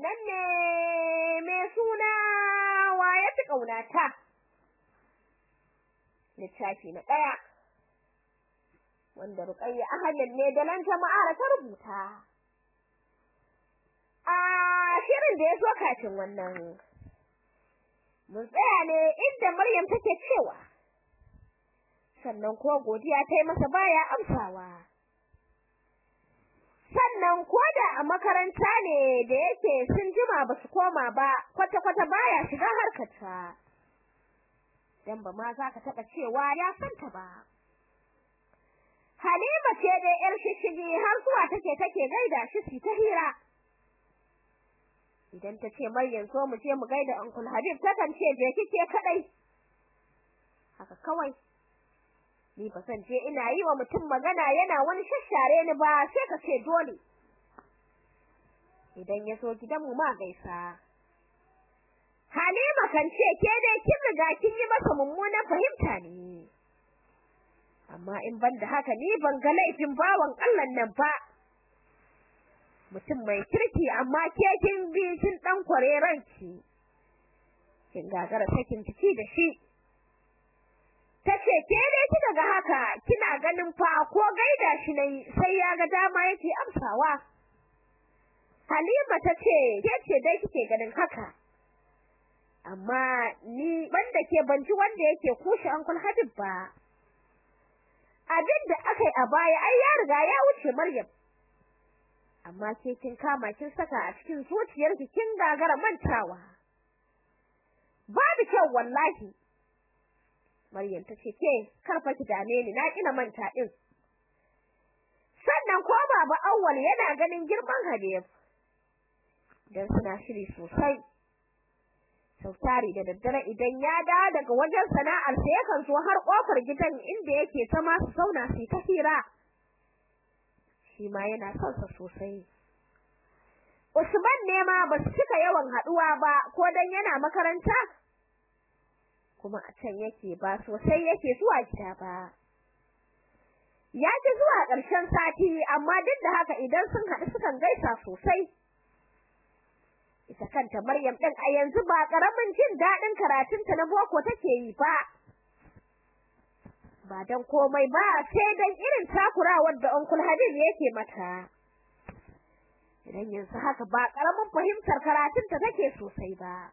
nan ne mai suna? Waye ta ƙaunata? Littafi na ɗaya wanda Ruqayya Ahmad ne da nan jama'a ta rubuta. A shirin da ya zo kafin wannan mun tsaya ne inda Maryam take cewa sannan ko godiya ta yi masa baya amsawa. Sannan ko da a makaranta ne da yake sun jima ba su koma ba kwata-kwata baya shiga harkarta dan ba ma za ka taɓa cewa ya santa ba. Halima ce dai yar shishigi har zuwa take take gaida shi su ta hira. Idan ta ce Maryam so mu je mu gaida Uncle Habib takan ce je kike kadai haka kawai. Ni ba san je ina yi wa mutum magana yana wani shashare ni ba sai ka ce dole. Idan ya so gidanmu ma gaisa. Halima kan ce ke dai kin riga kin yi masa mummunan fahimta ne. Amma in ban da haka ni ban ga laifin bawan Allah nan ba. Mutum mai kirki amma ke kin bi kin dan kware ranki. Kin gagara sakin ciki da shi. Tace ke dai kika ga haka? Kina ganin fa ko gaida shi na yi sai ya ga dama yake amsawa. Halima tace ke ce dai kike ganin haka? Amma ni banda ke banji wanda yake kushe Uncle Habib ba. Abin da aka yi a baya ai ya riga ya wuce Maryam. Amma ke kin kama kin saka a cikin zuciyarki kin gagara mantawa. Babu kyau wallahi. Maryam tace ke karfa ki dame ni na kina manta din sannan ko baba awwal yana ganin girman Habib. Dan suna shiri sosai. Sautari da daddare idan ya dawo daga wajen sana'ar sa yakan zo har ƙofar gidan inda yake zama su zauna su ta hira. Shi ma yana son sa sosai. Usman ne ma ba su cika yawan haɗuwa ba ko dan yana makaranta kuma a can yake ba sosai yake zuwa gida ba. Ya ji zuwa ƙarshen sati amma duk da haka idan sun haɗu sukan gaisa sosai. Ita kanta Maryam din a yanzu ba ƙaramin jin daɗin karatunta na boko take yi ba. Ba dan komai ba sai dan irin takurawar da Uncle Habib yake mata. Idan yanzu haka ba ƙaramin fahimtar karatunta take sosai ba.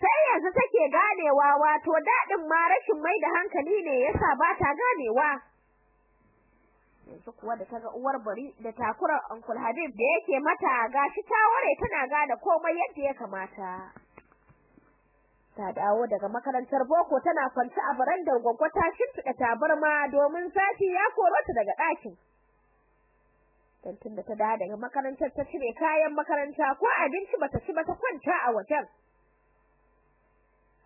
Sai yanzu take ganewa wato daɗin ma rashin mai da hankali ne yasa ba ta ganewa. Yanzu kuwa da taga uwar bari da takurar Uncle Habib da yake mata gashi ta ware tana gane komai yadda ya kamata. Ta dawo daga makarantar boko tana kwance a barandar gwaggwa ta shimfiɗa tabarma domin zafi ya koro ta daga ɗakin. Dan tunda ta dawo daga makarantar ta cire kayan makaranta ko abinci bata ci ba ta kwanta a wajen.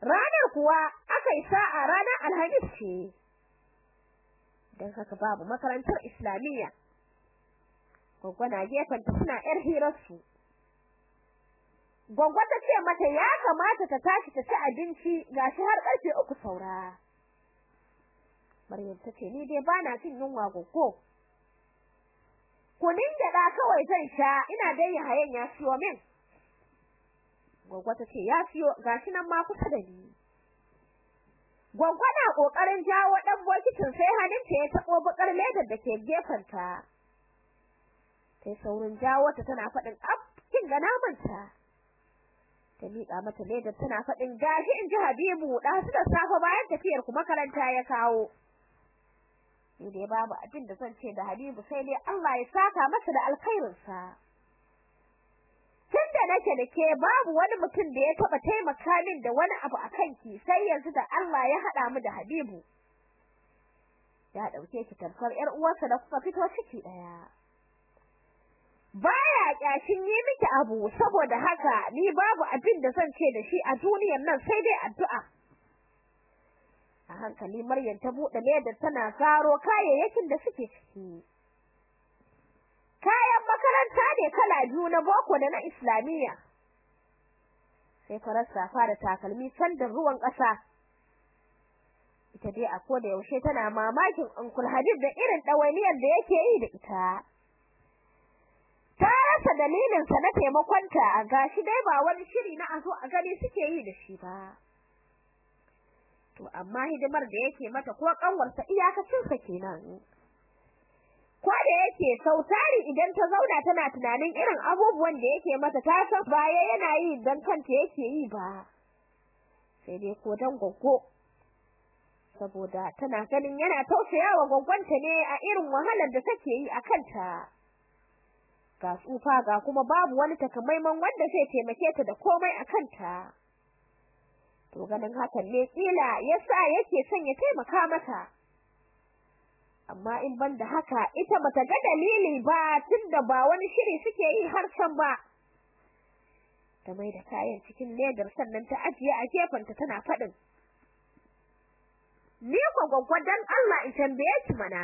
Ranar kuwa aka yi sa'a ranar alhamis ce. Don haka babu makarantar islamiyya. Gwaggwana gefenta suna yar hirarsu. Gwaggwa ta ce mata ya kamata ta tashi ta ci abinci gashi har ƙarfe uku saura. Maryam ta ce ni dai bana cin yunwa goggo. Kunin gyaɗa kawai zan sha ina dai hayan ya siyo min. Gwaggwa ta ce ya siyo gashi nan ma kusa da ni Gwaggwa na ƙoƙarin jawo dan bokitin sai hannunta ya tabo bakar ledar da ke gefanta. Sai saurin jawo ta tana faɗin ab kin ga namanta. Ta miƙa mata ledar tana faɗin gashi in ji Habibu da su da safa bayan tafiyar ku makaranta ya kawo. Ni dai babu abin da zan ce da Habibu sai dai Allah ya saka masa da alkhairinsa. Nake da ke babu wani mutum da ya taba taimaka min da wani abu akan ki sai yanzu da Allah ya hada mu da Habibu. Ya ɗauke ki tarfar yar uwarsa da kuka fito ciki ɗaya baya kyashin yi miki abu saboda haka ni babu abin da zan ce da shi a duniyar nan sai dai addu'a. A hankali Maryam ta buɗe ledar tana zaro kayayyakin da suke ciki. Makaranta ne kala biyu na boko da na islamiyya. Sai farar safa da takalmi sandar ruwan ƙasa. Ita dai a koda yaushe tana mamakin Uncle Habib da irin ɗawainiyar da yake yi da ita. Ta rasa dalilin sa na taimakonta gashi dai ba wani shiri na azo a gani suke yi da shi ba. To amma hidimar da yake mata ko kanwarsa iyakacin sa kenan. da yake sautari idan ta zauna tana tunanin irin abubuwan da yake mata ta san baya yana yi dan kanta yake yi ba. Sai dai ko dan goggo saboda tana ganin yana tausayawa gwaggwanta ne a irin wahalar da take yi a kanta. Ga tsufa ga kuma babu wani takamaiman wanda zai taimake ta da komai a kanta. To ganin hakan ne kila yasa yake son ya taimaka mata. Amma in banda haka ita bata ga dalili ba tunda ba wani shiri suke yi har can ba. Ta mai da kayan cikin ledar sannan ta ajiye a gefenta tana faɗin ni ko gwaggwa dan Allah in tambaye ki mana.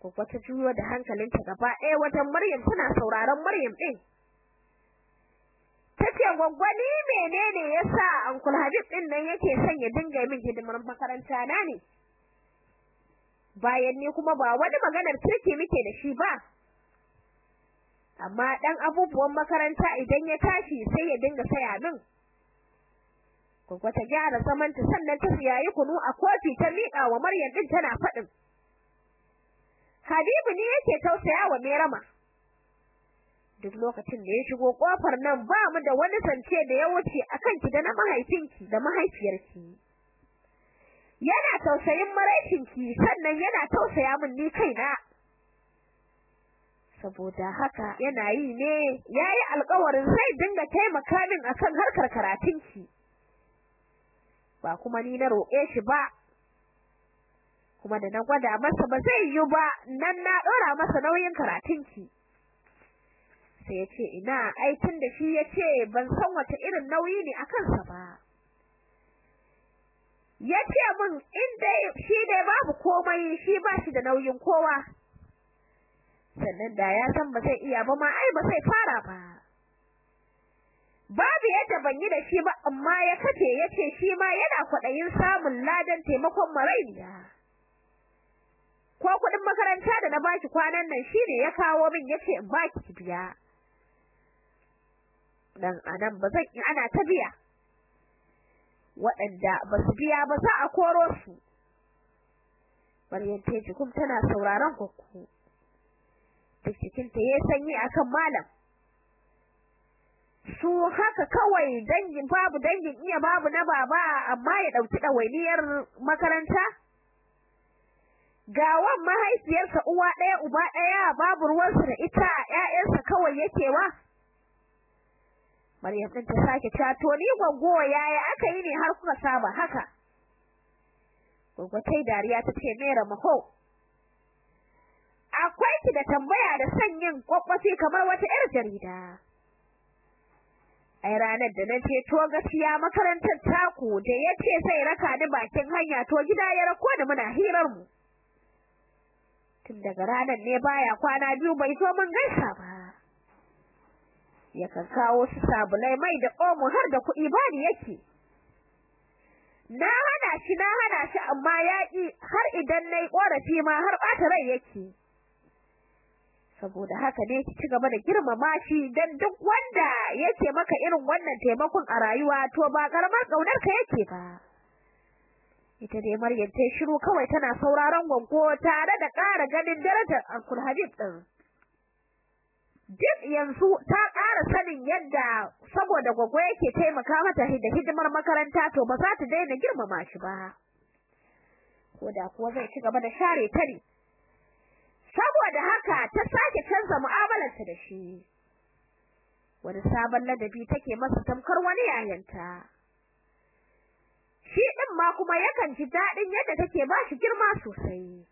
Gwaggwa ta juyo da hankalinta gaba ɗaya wajen Maryam tana sauraron Maryam din tace gwaggwa ni menene yasa Uncle Habib ɗin nan yake son ya dinga min hidimar makaranta na ne? Bayan ni kuma ba wani maganar kirki muke da shi ba amma dan abubuwan makaranta idan ya tashi sai ya dinga saya min Gwagwa ta gyara zamanta sannan ta siyayi kunu a kofi ta miƙa wa Maryam din tana faɗin. Habibu ne yake tausaya wa Merama. Duk lokacin da ya shigo ƙofar nan ba mu da wani zance da ya wuce akan ki da na mahaifinki da mahaifiyarki. Yana tausayin maraicinki sannan yana tausaya min ni kaina. Saboda haka yana yi ne yayi alƙawarin zai dinga taimaka min akan harkar karatunki. ba kuma ni na roƙe shi ba kuma da na gwada masa ba zai yi ba nan na ɗora masa nauyin karatunki sai ya ce ina ai tun da shi ya ce ban san wata irin nauyi ne a kansa ba ya ce min in dai shi dai babu komai shi ba shi da nauyin kowa. Sannan da ya san ba zai iya ba ma ai ba zai fara ba. Babu yadda ban yi da shi ba amma ya kace ya ce shi ma yana kwaɗayin samun ladan taimakon marainiya ko kuɗin makaranta da na baki kwanan nan shine ya kawo min ya ce in baki ki biya. Dan a nan ba zan ana ta biya. Waɗanda ba su biya ba za a koro su. Maryam ta kuma tana sauraron kokku duk cikinta ya sanyi akan malam. Su haka kawai dangin babu dangin iya babu na baba amma ya ɗauki dawainiyar makaranta. Gawan mahaifiyarsa uwa ɗaya uba ɗaya babu ruwansa da ita ƴaƴansa kawai yake wa. Maryam din ta sake cewa to ni goggo yaya aka yi ne har kuka saba haka? Goggo tai dariya ta ce mera maho akwai ki da tambaya da sanyin kwakwafi kamar wata 'yar jarida. Ai ranar da na je to gaskiya makarantar taku da ya ce sai raka ni bakin hanya to gida ya rako da muna hirar mu. Tun daga ranar ne baya kwana biyu bai zo mun gaisa ba. Yakan kawo su sabulai mai da omo har da kuɗi bani yake. Na hana shi na hana shi amma yaƙi har idan na yi korafi ma har ɓata rai yake. Saboda haka ne ki ci gaba da girmama shi dan duk wanda yake maka irin wannan taimakon a rayuwa to ba karamar ƙaunar ka yake ba. Ita dai Maryam ta shiru kawai tana sauraron gonko tare da ƙara ganin darajar Uncle Habib din duk yanzu ta ƙara sanin yadda saboda gwaggo yake taimaka mata da hidimar makaranta to ba za ta daina girmama shi ba. Ko da kuwa zai ci gaba da share ta ne. Saboda haka ta sake canza mu'amalarta da shi. Wani sabon ladabi take masa tamkar wani yayanta. Shi din ma kuma yakan ji daɗin yadda take ba shi girma sosai.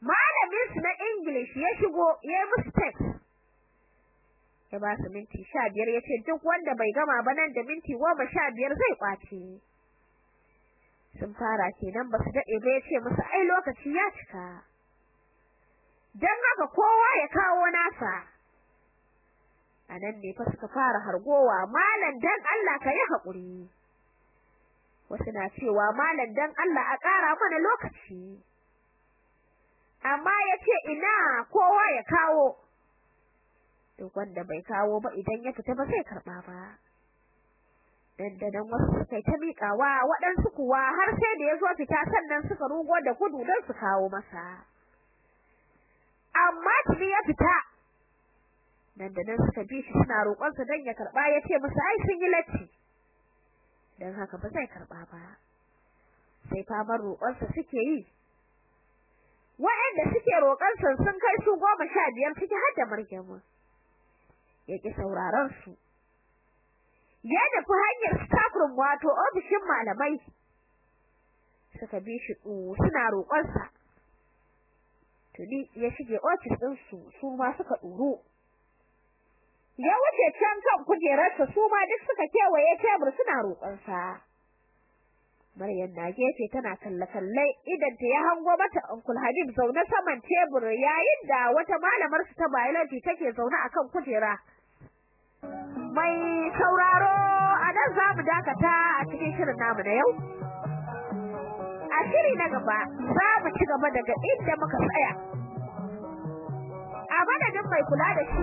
Malamin su na English ya shigo ya text. Ya ba su minti 15 ya ce duk wanda bai gama ba nan da minti 15 zai ƙwace sun fara kenan ba su daɗe ba ya ce musu ai lokaci ya cika. Dan haka kowa ya kawo nasa. Anan ne fa suka fara hargowa malam dan Allah ka yi haƙuri wasu na cewa malam dan Allah a ƙara mana lokaci. Amma ya ce ina kowa ya kawo. Duk wanda bai kawo ba idan ya fita ba sai karɓa ba. Dandanan wasu suka ta miƙawa waɗansu kuwa har sai da ya zo fita sannan suka rugo da gudu don su kawo masa. Amma tuni ya fita dandanan suka bi shi suna roƙonsa don ya karɓa ya ce musu ai sun yi latti. Don haka ba zai karɓa ba. Sai famar roƙonsa suke yi waɗanda suke roƙonsa sun kai su goma sha biyar ciki har da marjamu ya ƙi sauraron su. Ya nufi hanyar staff wato ofishin malamai. Suka bi shi suna roƙonsa tuni ya shige ofis ɗin su su ma suka ɗuru. Ya wuce can kan kujerarsa su ma duk suka kewaye tebur suna roƙonsa Maryam na gefe tana kalle-kalle idan ta ya hango mata Uncle Habib zaune saman tebur yayin da wata malamar su ta biology take zaune akan kujera. Mai sauraro a nan za mu dakata a cikin shirin namu na yau. A shiri na gaba za mu ci gaba daga inda muka tsaya. A madadin mai kula da shi